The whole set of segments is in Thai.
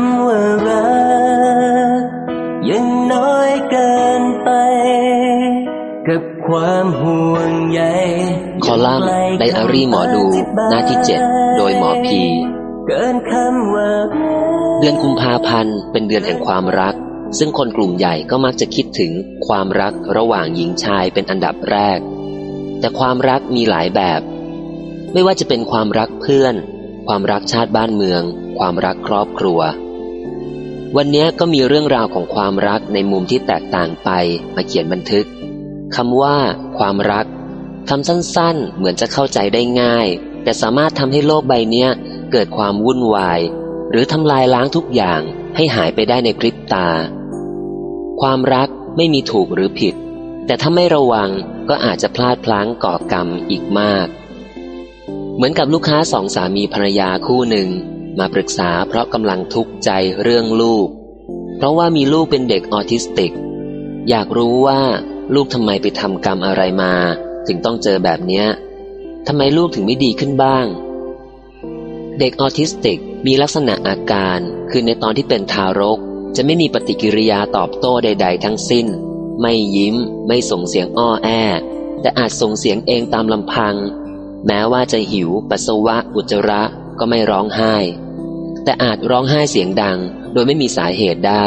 ำว่ารักยังน้อยเกินไป กับความห่วงใยคอลัมน์ไดอารี่หมอดูหน้าที่7โดยหมอพีเกินคำว่ารักเดือนกุมภาพันธ์เป็นเดือนแห่งความรัก ซึ่งคนกลุ่มใหญ่ก็มักจะคิดถึงความรักระหว่างหญิงชายเป็นอันดับแรก แต่ความรักมีหลายแบบ ไม่ว่าจะเป็นความรักเพื่อน ความรักชาติบ้านเมือง ความรักครอบครัว วันนี้ก็มีเรื่องราวของความรักในมุมที่แตกต่างไปมาเขียนบันทึกคำว่า ความรักคำสั้นๆ เหมือนจะเข้าใจได้ง่าย แต่สามารถทำให้โลกใบนี้เกิดความวุ่นวาย หรือทำลายล้างทุกอย่างให้หายไปได้ในพริบตา ความรักไม่มีถูกหรือผิด แต่ถ้าไม่ระวังก็อาจจะพลาดพลั้งก่อกรรมอีกมาก เหมือนกับลูกค้าสองสามีภรรยาคู่หนึ่ง มาปรึกษาเพราะกำลังทุกข์ใจเรื่องลูก เพราะว่ามีลูกเป็นเด็กออทิสติก อยากรู้ว่าลูกทำไมไปทำกรรมอะไรมา ถึงต้องเจอแบบเนี้ยทำไมลูกถึงไม่ดีขึ้นบ้าง เด็กออทิสติกมีลักษณะอาการ คือในตอนที่เป็นทารก จะไม่มีปฏิกิริยาตอบโต้ใด ๆ ทั้งสิ้น ไม่ยิ้ม ไม่ส่งเสียงอ้อแอแต่อาจส่งเสียงเองตามลำพัง แม้ว่าจะหิว ปัสสาวะอุจจาระก็ไม่ร้องไห้ แต่อาจร้องไห้เสียงดัง โดยไม่มีสาเหตุได้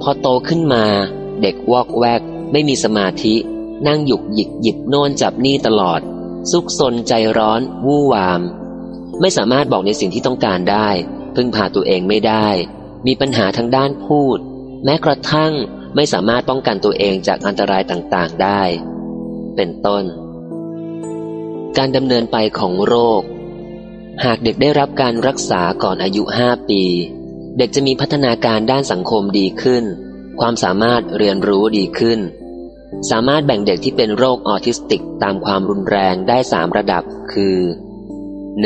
พอโตขึ้นมา เด็กวอกแวก ไม่มีสมาธิ นั่งหยุกหยิกหยิบโน่นจับนี่ตลอด ซุกซนใจร้อน วู่วาม ไม่สามารถบอกในสิ่งที่ต้องการได้ พึ่งพาตัวเองไม่ได้ มีปัญหาทางด้านพูด แม้กระทั่งไม่สามารถป้องกันตัวเองจากอันตรายต่างๆได้ เป็นต้น การดำเนินไปของโรค หากเด็กได้รับการรักษาก่อนอายุห้าปี เด็กจะมีพัฒนาการด้านสังคมดีขึ้น ความสามารถเรียนรู้ดีขึ้น สามารถแบ่งเด็กที่เป็นโรคออทิสติกตามความรุนแรงได้สามระดับ คือ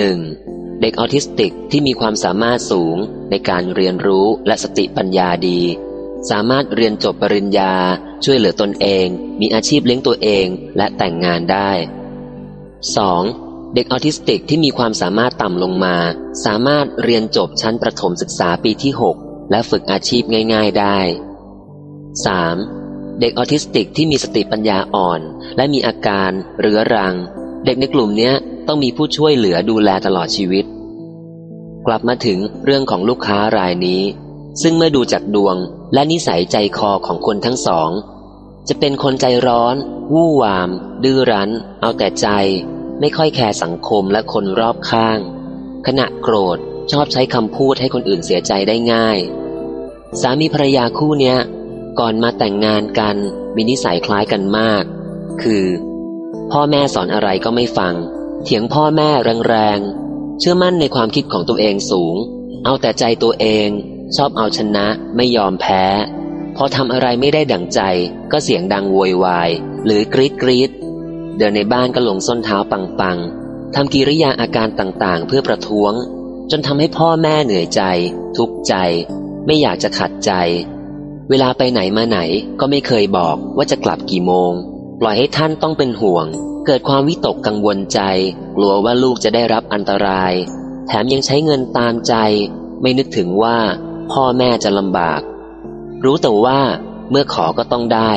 1. เด็กออทิสติกที่มีความสามารถสูงในการเรียนรู้และสติปัญญาดี สามารถเรียนจบปริญญา ช่วยเหลือตนเอง มีอาชีพเลี้ยงตัวเองและแต่งงานได้ 2. เด็กออทิสติกที่มีความสามารถต่ำลงมา สามารถเรียนจบชั้นประถมศึกษาปีที่ 6 และฝึกอาชีพง่าย ๆได้ 3. เด็กออทิสติกที่มีสติปัญญาอ่อน และมีอาการเรื้อรัง เด็กในกลุ่มนี้ต้องมีผู้ช่วยเหลือดูแลตลอดชีวิต กลับมาถึงเรื่องของลูกค้ารายนี้ ซึ่งเมื่อดูจากดวงและนิสัยใจคอของคนทั้งสอง จะเป็นคนใจร้อน วู่วาม ดื้อรั้น เอาแต่ใจ ไม่ค่อยแคร์สังคมและคนรอบข้าง ขณะโกรธชอบใช้คำพูดให้คนอื่นเสียใจได้ง่าย สามีภรรยาคู่เนี้ย ก่อนมาแต่งงานกันมีนิสัยคล้ายกันมาก คือ พ่อแม่สอนอะไรก็ไม่ฟัง เถียงพ่อแม่แรงๆ เชื่อมั่นในความคิดของตัวเองสูง เอาแต่ใจตัวเอง ชอบเอาชนะไม่ยอมแพ้พอทำอะไรไม่ได้ดั่งใจก็เสียงดังโวยวาย หรือกรีดกรีด เดินในบ้านก็หลงส้นเท้าปังๆทำกิริยาอาการต่างๆ เพื่อประท้วง จนทำให้พ่อแม่เหนื่อยใจ ทุกข์ใจ ไม่อยากจะขัดใจ เวลาไปไหนมาไหนก็ไม่เคยบอกว่าจะกลับกี่โมง ปล่อยให้ท่านต้องเป็นห่วง เกิดความวิตกกังวลใจ กลัวว่าลูกจะได้รับอันตราย แถมยังใช้เงินตามใจ ไม่นึกถึงว่าพ่อแม่จะลำบาก รู้แต่ว่าเมื่อขอก็ต้องได้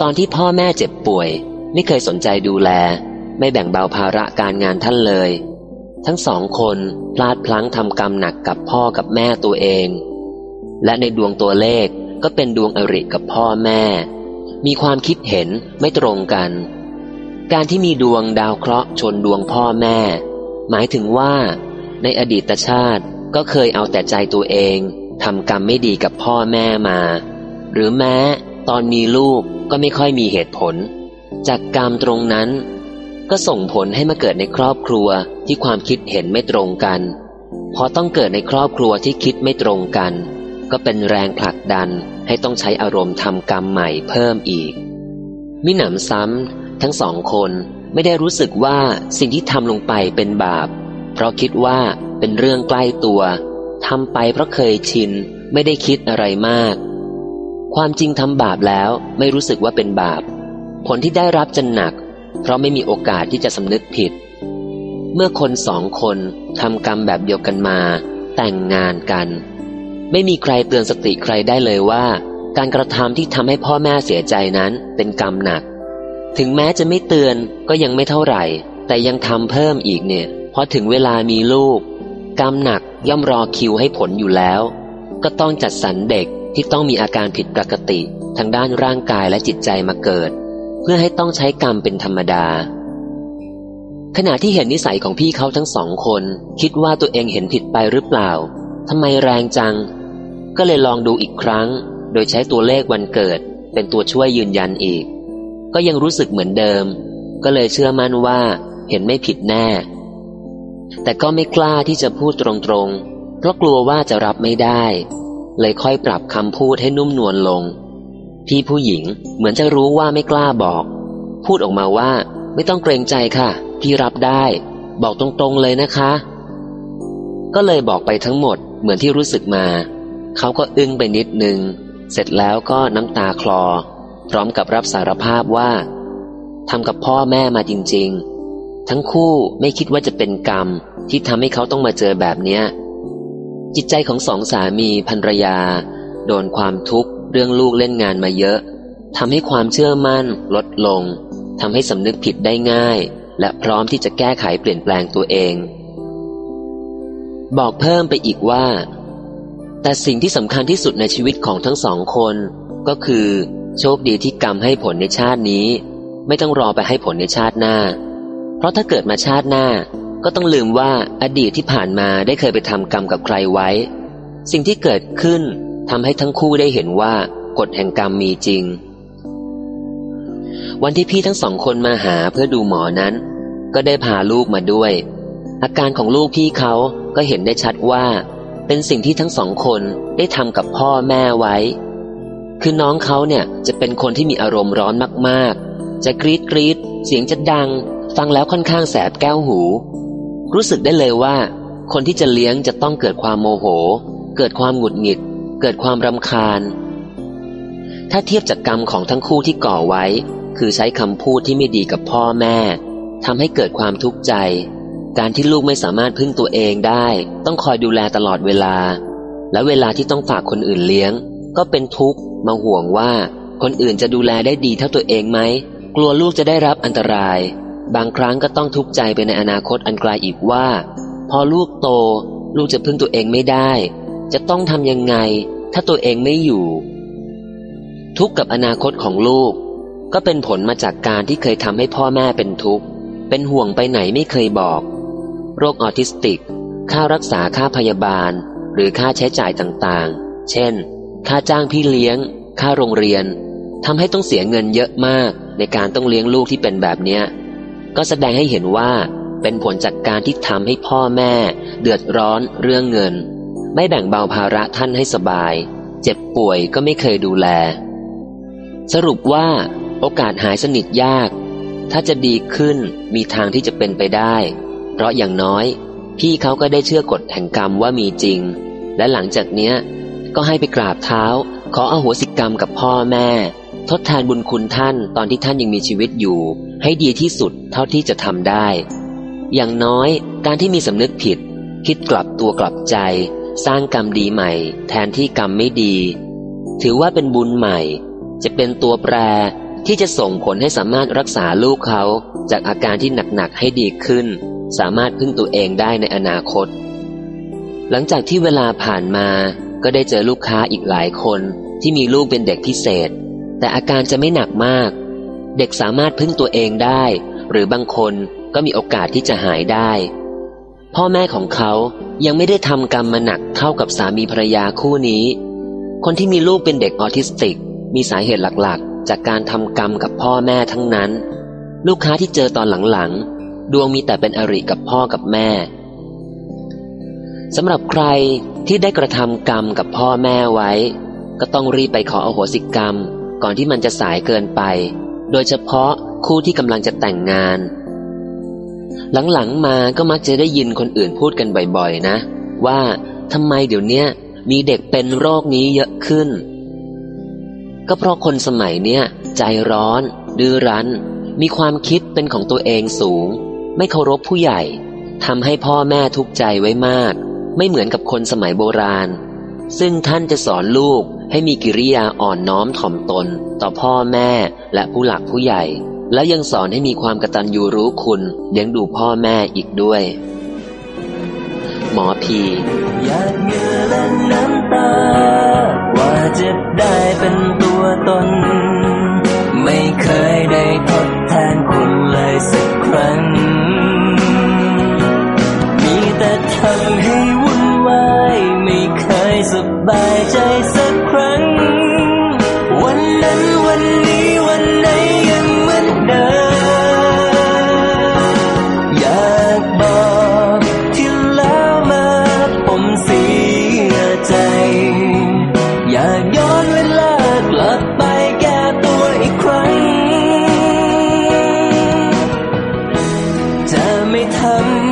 ตอนที่พ่อแม่เจ็บป่วย ไม่เคยสนใจดูแล ไม่แบ่งเบาภาระการงานท่านเลย ทั้งสองคนพลาดพลั้งทำกรรมหนักกับพ่อกับแม่ตัวเอง และในดวงตัวเลขก็เป็นดวงอริกับพ่อแม่ มีความคิดเห็นไม่ตรงกัน การที่มีดวงดาวเคราะห์ชนดวงพ่อแม่ หมายถึงว่า ในอดีตชาติก็เคยเอาแต่ใจตัวเองทำกรรมไม่ดีกับพ่อแม่มา หรือแม้ ตอนมีลูกก็ไม่ค่อยมีเหตุผล จากกรรมตรงนั้น ก็ส่งผลให้มาเกิดในครอบครัวที่ความคิดเห็นไม่ตรงกัน พอต้องเกิดในครอบครัวที่คิดไม่ตรงกัน ก็เป็นแรงผลักดันให้ต้องใช้อารมณ์ทำกรรมใหม่เพิ่มอีก มิหนำซ้ำทั้งสองคนไม่ได้รู้สึกว่าสิ่งที่ทำลงไปเป็นบาป เพราะคิดว่าเป็นเรื่องใกล้ตัวทำไปเพราะเคยชินไม่ได้คิดอะไรมาก ความจริงทำบาปแล้วไม่รู้สึกว่าเป็นบาป ผลที่ได้รับจะหนัก เพราะไม่มีโอกาสที่จะสำนึกผิด เมื่อคนสองคนทำกรรมแบบเดียวกันมา แต่งงานกัน ไม่มีใครเตือนสติใครได้เลยว่า การกระทำที่ทำให้พ่อแม่เสียใจนั้นเป็นกรรมหนัก ถึงแม้จะไม่เตือนก็ยังไม่เท่าไหร่ แต่ยังทำเพิ่มอีกเนี่ยพอถึงเวลามีลูก กรรมหนักย่อมรอคิวให้ผลอยู่แล้ว ก็ต้องจัดสรรเด็กที่ต้องมีอาการผิดปกติ ทางด้านร่างกายและจิตใจมาเกิด เพื่อให้ต้องใช้กรรมเป็นธรรมดา ขณะที่เห็นนิสัยของพี่เขาทั้งสองคน คิดว่าตัวเองเห็นผิดไปหรือเปล่าทำไมแรงจัง ก็เลยลองดูอีกครั้ง โดยใช้ตัวเลขวันเกิด เป็นตัวช่วยยืนยันอีก ก็ยังรู้สึกเหมือนเดิม ก็เลยเชื่อมั่นว่าเห็นไม่ผิดแน่ แต่ก็ไม่กล้าที่จะพูดตรงๆ เพราะกลัวว่าจะรับไม่ได้ เลยค่อยปรับคำพูดให้นุ่มนวลลง พี่ผู้หญิงเหมือนจะรู้ว่าไม่กล้าบอก พูดออกมาว่า ไม่ต้องเกรงใจค่ะ พี่รับได้ บอกตรงๆเลยนะคะ ก็เลยบอกไปทั้งหมดเหมือนที่รู้สึกมา เขาก็อึ้งไปนิดนึง เสร็จแล้วก็น้ำตาคลอ พร้อมกับรับสารภาพว่าทำกับพ่อแม่มาจริง ๆ ทั้งคู่ไม่คิดว่าจะเป็นกรรมที่ทำให้เขาต้องมาเจอแบบเนี้ยจิตใจของสองสามีภรรยา โดนความทุกข์ เรื่องลูกเล่นงานมาเยอะทำให้ความเชื่อมั่นลดลงทำให้สำนึกผิดได้ง่าย และพร้อมที่จะแก้ไขเปลี่ยนแปลงตัวเอง บอกเพิ่มไปอีกว่า แต่สิ่งที่สำคัญที่สุดในชีวิตของทั้งสองคน ก็คือ โชคดีที่กรรมให้ผลในชาตินี้ ไม่ต้องรอไปให้ผลในชาติหน้า เพราะถ้าเกิดมาชาติหน้า ก็ต้องลืมว่าอดีตที่ผ่านมาได้เคยไปทำกรรมกับใครไว้ สิ่งที่เกิดขึ้น ทำให้ทั้งคู่ได้เห็นว่ากฎแห่งกรรมมีจริง วันที่พี่ทั้งสองคนมาหาเพื่อดูหมอนั้น ก็ได้พาลูกมาด้วย อาการของลูกพี่เขาก็เห็นได้ชัดว่า เป็นสิ่งที่ทั้งสองคนได้ทำกับพ่อแม่ไว้ คือน้องเขาเนี่ยจะเป็นคนที่มีอารมณ์ร้อนมากๆ จะกรีดกรีดเสียงจะดัง ฟังแล้วค่อนข้างแสบแก้วหู รู้สึกได้เลยว่า คนที่จะเลี้ยงจะต้องเกิดความโมโห เกิดความหงุดหงิด เกิดความรำคาญ ถ้าเทียบจากกรรมของทั้งคู่ที่ก่อไว้ คือใช้คำพูดที่ไม่ดีกับพ่อแม่ทำให้เกิดความทุกข์ใจ การที่ลูกไม่สามารถพึ่งตัวเองได้ ต้องคอยดูแลตลอดเวลา และเวลาที่ต้องฝากคนอื่นเลี้ยง ก็เป็นทุกข์มาห่วงว่า คนอื่นจะดูแลได้ดีเท่าตัวเองไหม กลัวลูกจะได้รับอันตราย บางครั้งก็ต้องทุกข์ใจไปในอนาคตอันไกลอีกว่า พอลูกโต ลูกจะพึ่งตัวเองไม่ได้ จะต้องทำยังไง ถ้าตัวเองไม่อยู่ ทุกข์กับอนาคตของลูก ก็เป็นผลมาจากการที่เคยทำให้พ่อแม่เป็นทุกข์เป็นห่วงไปไหนไม่เคยบอก โรคออทิสติก ค่ารักษาค่าพยาบาล หรือค่าใช้จ่ายต่างๆ เช่น ค่าจ้างพี่เลี้ยง ค่าโรงเรียนทำให้ต้องเสียเงินเยอะมากในการต้องเลี้ยงลูกที่เป็นแบบเนี้ยก็แสดงให้เห็นว่าเป็นผลจากการที่ทำให้พ่อแม่ เดือดร้อนเรื่องเงิน ไม่แบ่งเบาภาระท่านให้สบาย เจ็บป่วยก็ไม่เคยดูแล สรุปว่าโอกาสหายสนิทยาก ถ้าจะดีขึ้นมีทางที่จะเป็นไปได้ เพราะอย่างน้อย พี่เขาก็ได้เชื่อกฎแห่งกรรมว่ามีจริง และหลังจากเนี้ย ก็ให้ไปกราบเท้า ขออโหสิกรรมกับพ่อแม่ ทดแทนบุญคุณท่านตอนที่ท่านยังมีชีวิตอยู่ ให้ดีที่สุดเท่าที่จะทำได้ อย่างน้อยการที่มีสำนึกผิด คิดกลับตัวกลับใจ สร้างกรรมดีใหม่ แทนที่กรรมไม่ดี ถือว่าเป็นบุญใหม่ จะเป็นตัวแปรที่จะส่งผลให้สามารถรักษาลูกเขาจากอาการที่หนักๆให้ดีขึ้น สามารถพึ่งตัวเองได้ในอนาคต หลังจากที่เวลาผ่านมาก็ได้เจอลูกค้าอีกหลายคนที่มีลูกเป็นเด็กพิเศษ แต่อาการจะไม่หนักมาก เด็กสามารถพึ่งตัวเองได้ หรือบางคนก็มีโอกาสที่จะหายได้ พ่อแม่ของเขา ยังไม่ได้ทำกรรมมาหนักเท่ากับสามีภรรยาคู่นี้ คนที่มีลูกเป็นเด็กออทิสติก มีสาเหตุหลักๆ จากการทำกรรมกับพ่อแม่ทั้งนั้น ลูกค้าที่เจอตอนหลังๆ ดวงมีแต่เป็นอริกับพ่อกับแม่สำหรับใครที่ได้กระทำกรรมกับพ่อแม่ไว้ ก็ต้องรีบไปขออโหสิกรรม ก่อนที่มันจะสายเกินไป โดยเฉพาะคู่ที่กำลังจะแต่งงาน หลังๆมาก็มักจะได้ยินคนอื่นพูดกันบ่อยๆ นะ ว่าทำไมเดี๋ยวนี้มีเด็กเป็นโรคนี้เยอะขึ้น ก็เพราะคนสมัยเนี้ยใจร้อน ดื้อรั้น มีความคิดเป็นของตัวเองสูง ไม่เคารพผู้ใหญ่ทำให้พ่อแม่ทุกข์ใจไว้มาก ไม่เหมือนกับคนสมัยโบราณ ซึ่งท่านจะสอนลูกให้มีกิริยาอ่อนน้อมถ่อมตน ต่อพ่อแม่และผู้หลักผู้ใหญ่ และยังสอนให้มีความกตัญญูรู้คุณเลี้ยงดูพ่อแม่อีกด้วย หมอพีอยากเงื่อและน้ำตา ว่าจะได้เป็นตัวตน ไม่เคยได้ทดแทนคุณเลยสักครั้ง มีแต่ทำให้วุ่นวาย ไม่เคยสบายใจสัก come